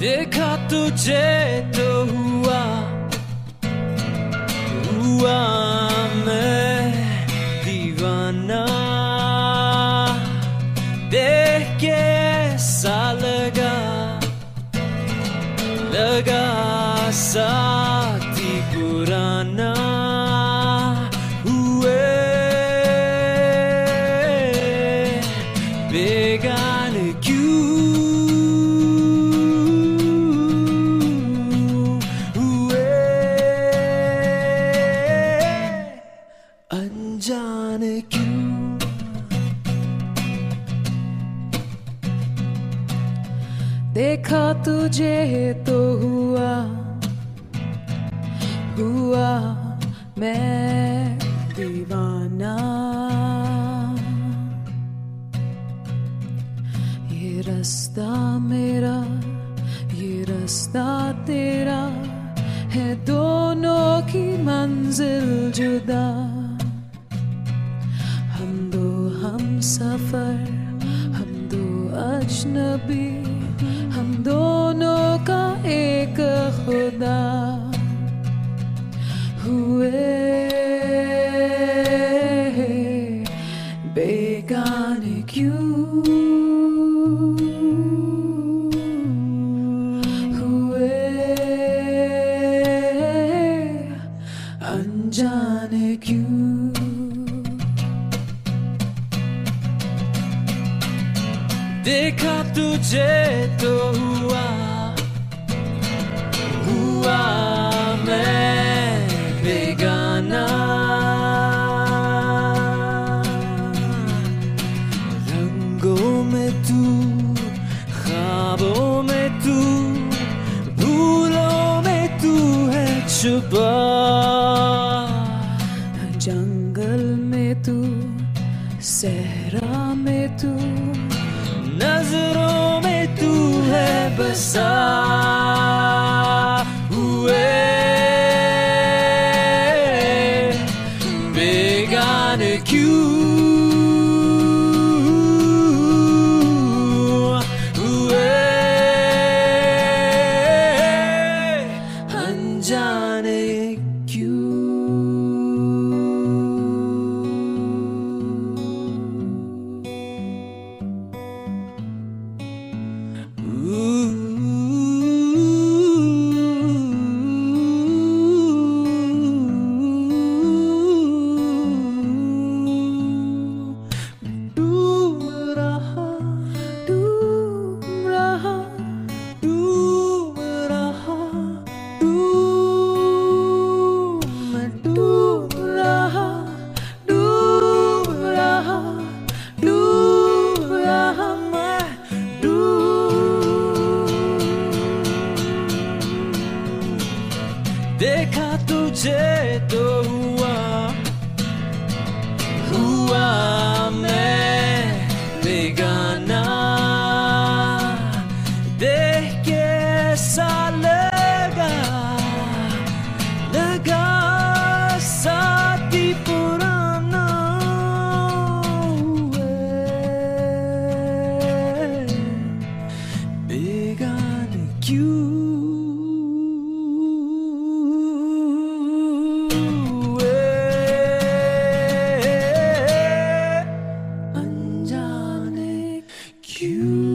देखा तुझे तो हुआ हुआ मैं दीवाना। देख के सा लगा लगा साथी देखा तुझे तो हुआ हुआ मैं दीवाना। ये रास्ता मेरा, ये रास्ता तेरा है दोनों की मंजिल जुदा। हम दो हम सफ़र, हम दो अजनबी एक खुदा हुए बेगाने क्यों हुए अनजाने क्यों देखा तुझे तो हुआ हुआ रंगों में तू ख्वाबों में तू भूलों में तू है छुपा जंगल में तू सहरा में तू नजरों में तू है बसा देखा तुझे तो हुआ हुआ you.